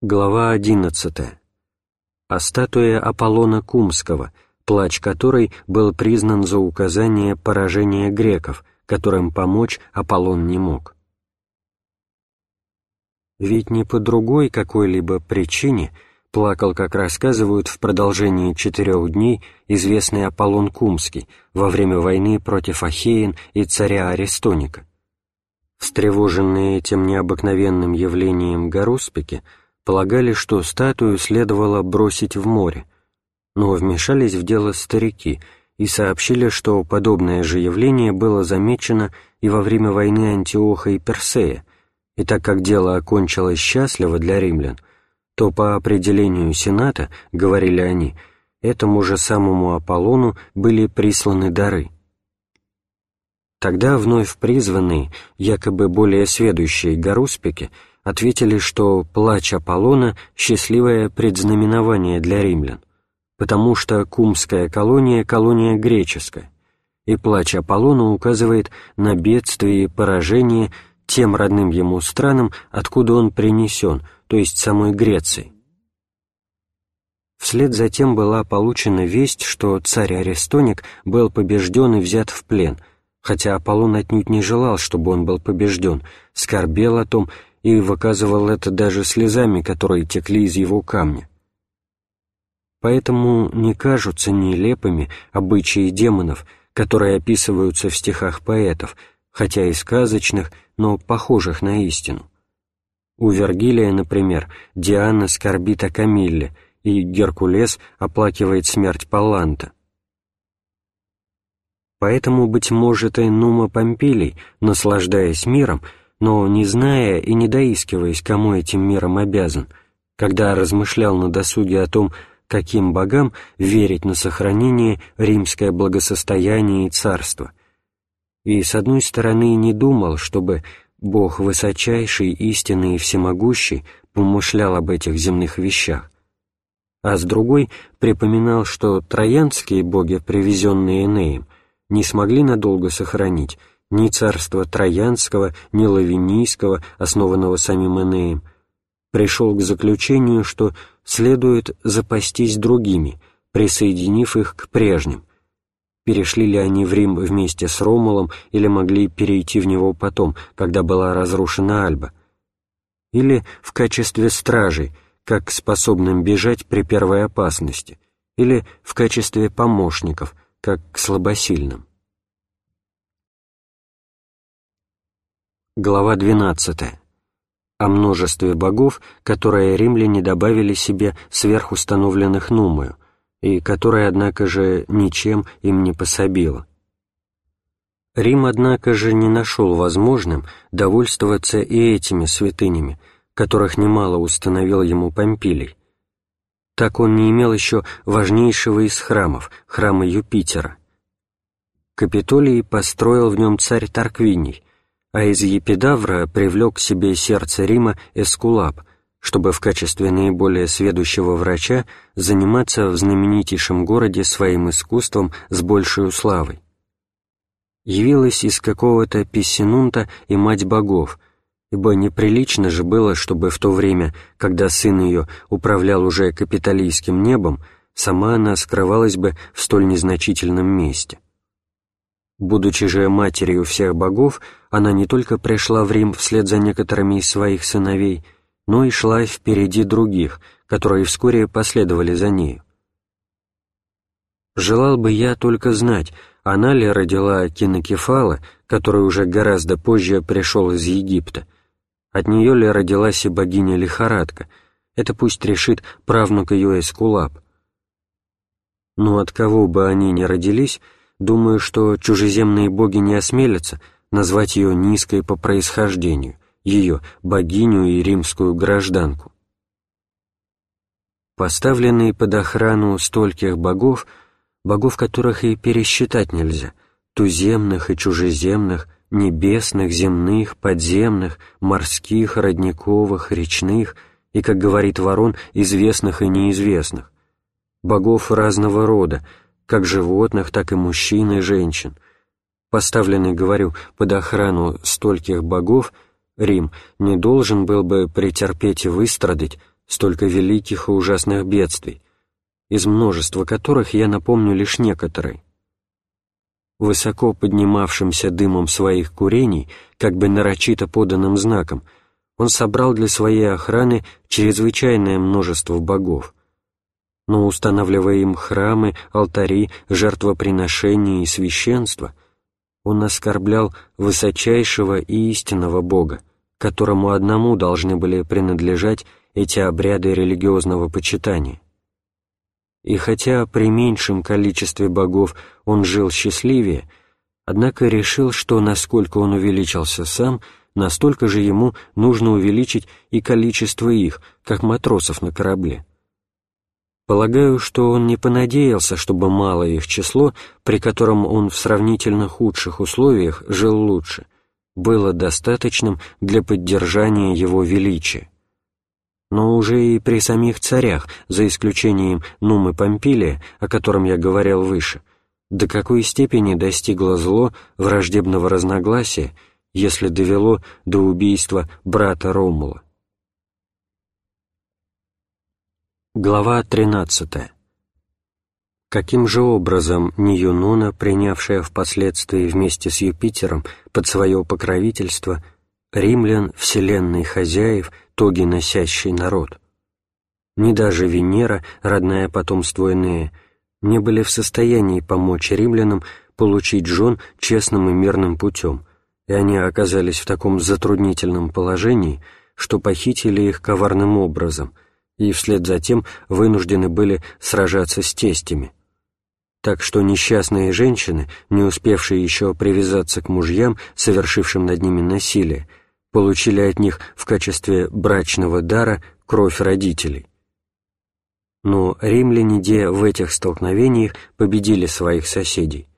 Глава 11. О статуе Аполлона Кумского, плач которой был признан за указание поражения греков, которым помочь Аполлон не мог. Ведь не по другой какой-либо причине плакал, как рассказывают, в продолжении четырех дней известный Аполлон Кумский во время войны против Ахеин и царя Аристоника. Встревоженные этим необыкновенным явлением Гаруспики – полагали, что статую следовало бросить в море, но вмешались в дело старики и сообщили, что подобное же явление было замечено и во время войны Антиоха и Персея, и так как дело окончилось счастливо для римлян, то по определению Сената, говорили они, этому же самому Аполлону были присланы дары. Тогда вновь призванные, якобы более сведущие Гаруспики, ответили, что плач Аполлона — счастливое предзнаменование для римлян, потому что Кумская колония — колония греческая, и плач Аполлона указывает на бедствие и поражение тем родным ему странам, откуда он принесен, то есть самой Греции. Вслед за тем была получена весть, что царь Арестоник был побежден и взят в плен, хотя Аполлон отнюдь не желал, чтобы он был побежден, скорбел о том и выказывал это даже слезами, которые текли из его камня. Поэтому не кажутся нелепыми обычаи демонов, которые описываются в стихах поэтов, хотя и сказочных, но похожих на истину. У Вергилия, например, Диана скорбит о Камилле, и Геркулес оплакивает смерть Палланта. Поэтому, быть может, и Нума Помпилий, наслаждаясь миром, но не зная и не доискиваясь, кому этим миром обязан, когда размышлял на досуге о том, каким богам верить на сохранение римское благосостояние и царство. И, с одной стороны, не думал, чтобы Бог высочайший, истинный и всемогущий помышлял об этих земных вещах, а с другой припоминал, что троянские боги, привезенные Энеем, не смогли надолго сохранить ни царства Троянского, ни Лавинийского, основанного самим Энеем, пришел к заключению, что следует запастись другими, присоединив их к прежним. Перешли ли они в Рим вместе с Ромулом или могли перейти в него потом, когда была разрушена Альба? Или в качестве стражей, как способным бежать при первой опасности, или в качестве помощников, как к слабосильным? Глава 12. О множестве богов, которые римляне добавили себе сверхустановленных Нумою, и которые, однако же, ничем им не пособило. Рим, однако же, не нашел возможным довольствоваться и этими святынями, которых немало установил ему Помпилий. Так он не имел еще важнейшего из храмов, храма Юпитера. Капитолий построил в нем царь Тарквиний, а из Епидавра привлек к себе сердце Рима Эскулап, чтобы в качестве наиболее сведущего врача заниматься в знаменитейшем городе своим искусством с большей славой. Явилась из какого-то Писсинунта и мать богов, ибо неприлично же было, чтобы в то время, когда сын ее управлял уже капиталийским небом, сама она скрывалась бы в столь незначительном месте. Будучи же матерью всех богов, она не только пришла в Рим вслед за некоторыми из своих сыновей, но и шла впереди других, которые вскоре последовали за нею. Желал бы я только знать, она ли родила Кинокефала, который уже гораздо позже пришел из Египта, от нее ли родилась и богиня Лихорадка, это пусть решит правнук ее Эскулап. Но от кого бы они ни родились, Думаю, что чужеземные боги не осмелятся назвать ее низкой по происхождению, ее богиню и римскую гражданку. Поставленные под охрану стольких богов, богов которых и пересчитать нельзя, туземных и чужеземных, небесных, земных, подземных, морских, родниковых, речных и, как говорит Ворон, известных и неизвестных, богов разного рода, как животных, так и мужчин и женщин. Поставленный, говорю, под охрану стольких богов, Рим не должен был бы претерпеть и выстрадать столько великих и ужасных бедствий, из множества которых я напомню лишь некоторые. Высоко поднимавшимся дымом своих курений, как бы нарочито поданным знаком, он собрал для своей охраны чрезвычайное множество богов, но устанавливая им храмы, алтари, жертвоприношения и священство, он оскорблял высочайшего и истинного Бога, которому одному должны были принадлежать эти обряды религиозного почитания. И хотя при меньшем количестве богов он жил счастливее, однако решил, что насколько он увеличился сам, настолько же ему нужно увеличить и количество их, как матросов на корабле. Полагаю, что он не понадеялся, чтобы малое их число, при котором он в сравнительно худших условиях жил лучше, было достаточным для поддержания его величия. Но уже и при самих царях, за исключением Нумы Помпилия, о котором я говорил выше, до какой степени достигло зло враждебного разногласия, если довело до убийства брата Ромула. Глава 13. Каким же образом Ниюнуна, принявшая впоследствии вместе с Юпитером под свое покровительство римлян, вселенной хозяев, тоги носящий народ, ни даже Венера, родная потомство Энея, не были в состоянии помочь римлянам получить жен честным и мирным путем, и они оказались в таком затруднительном положении, что похитили их коварным образом – и вслед за тем вынуждены были сражаться с тестями. Так что несчастные женщины, не успевшие еще привязаться к мужьям, совершившим над ними насилие, получили от них в качестве брачного дара кровь родителей. Но римляне де в этих столкновениях победили своих соседей.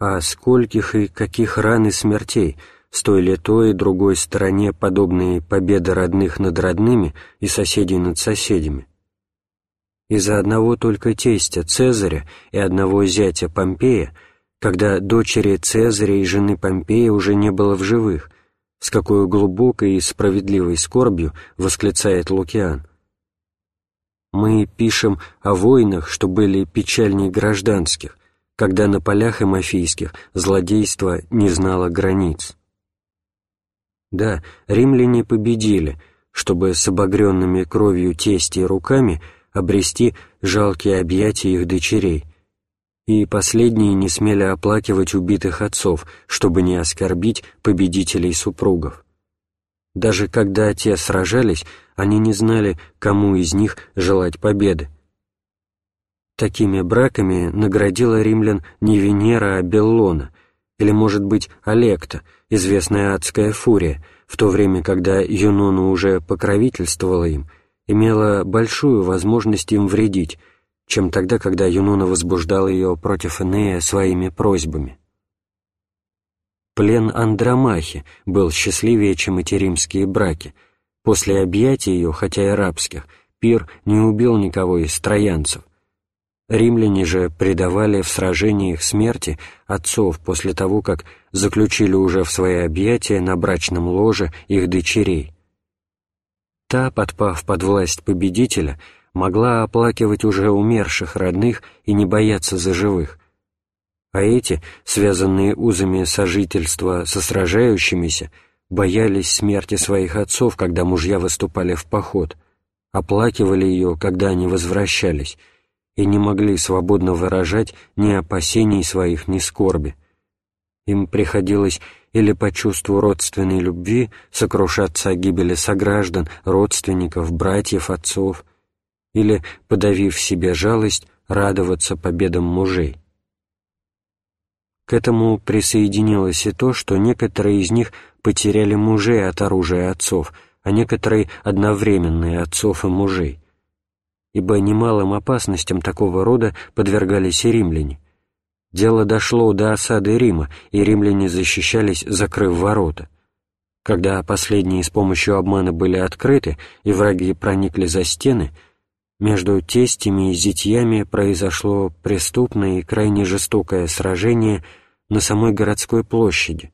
А скольких и каких ран и смертей – с той ли той и другой стороне подобные победы родных над родными и соседей над соседями. Из-за одного только тестя Цезаря и одного зятя Помпея, когда дочери Цезаря и жены Помпея уже не было в живых, с какой глубокой и справедливой скорбью восклицает Лукиан. Мы пишем о войнах, что были печальней гражданских, когда на полях эмофийских злодейство не знало границ. Да, римляне победили, чтобы с обогренными кровью тести и руками обрести жалкие объятия их дочерей, и последние не смели оплакивать убитых отцов, чтобы не оскорбить победителей супругов. Даже когда те сражались, они не знали, кому из них желать победы. Такими браками наградила римлян не Венера, а Беллона, или, может быть, Олекта, известная адская фурия, в то время, когда Юнону уже покровительствовала им, имела большую возможность им вредить, чем тогда, когда Юнона возбуждала ее против Энея своими просьбами. Плен Андромахи был счастливее, чем эти римские браки. После объятий ее, хотя и арабских, Пир не убил никого из троянцев, Римляне же предавали в сражениях смерти отцов после того, как заключили уже в свои объятия на брачном ложе их дочерей. Та, подпав под власть победителя, могла оплакивать уже умерших родных и не бояться за живых. А эти, связанные узами сожительства со сражающимися, боялись смерти своих отцов, когда мужья выступали в поход, оплакивали ее, когда они возвращались, и не могли свободно выражать ни опасений своих, ни скорби. Им приходилось или по чувству родственной любви сокрушаться о гибели сограждан, родственников, братьев, отцов, или, подавив себе жалость, радоваться победам мужей. К этому присоединилось и то, что некоторые из них потеряли мужей от оружия отцов, а некоторые — одновременные отцов и мужей — ибо немалым опасностям такого рода подвергались и римляне. Дело дошло до осады Рима, и римляне защищались, закрыв ворота. Когда последние с помощью обмана были открыты, и враги проникли за стены, между тестями и зятьями произошло преступное и крайне жестокое сражение на самой городской площади.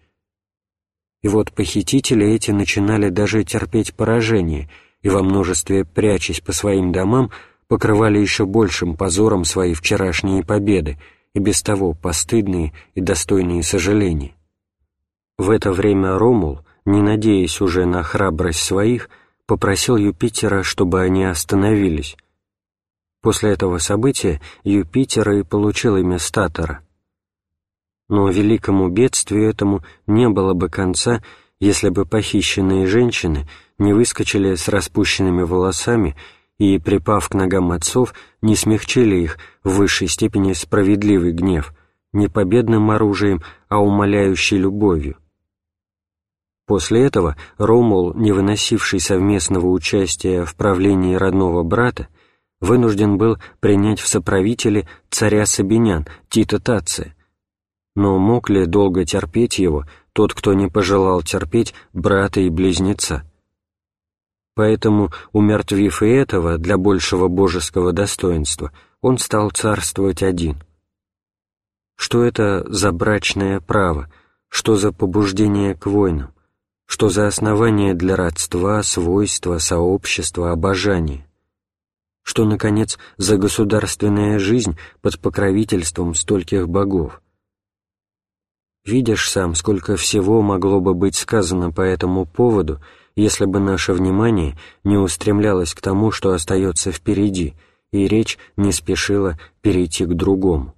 И вот похитители эти начинали даже терпеть поражение — и во множестве прячась по своим домам, покрывали еще большим позором свои вчерашние победы, и без того постыдные и достойные сожаления. В это время Ромул, не надеясь уже на храбрость своих, попросил Юпитера, чтобы они остановились. После этого события Юпитер и получил имя Статора. Но великому бедствию этому не было бы конца, если бы похищенные женщины не выскочили с распущенными волосами и, припав к ногам отцов, не смягчили их в высшей степени справедливый гнев, не победным оружием, а умоляющей любовью. После этого Ромул, не выносивший совместного участия в правлении родного брата, вынужден был принять в соправители царя Сабинян, Тита Тация. Но мог ли долго терпеть его тот, кто не пожелал терпеть брата и близнеца? Поэтому, умертвив и этого для большего божеского достоинства, он стал царствовать один. Что это за брачное право, что за побуждение к войнам? что за основание для родства, свойства, сообщества, обожания, что, наконец, за государственная жизнь под покровительством стольких богов. Видишь сам, сколько всего могло бы быть сказано по этому поводу, если бы наше внимание не устремлялось к тому, что остается впереди, и речь не спешила перейти к другому.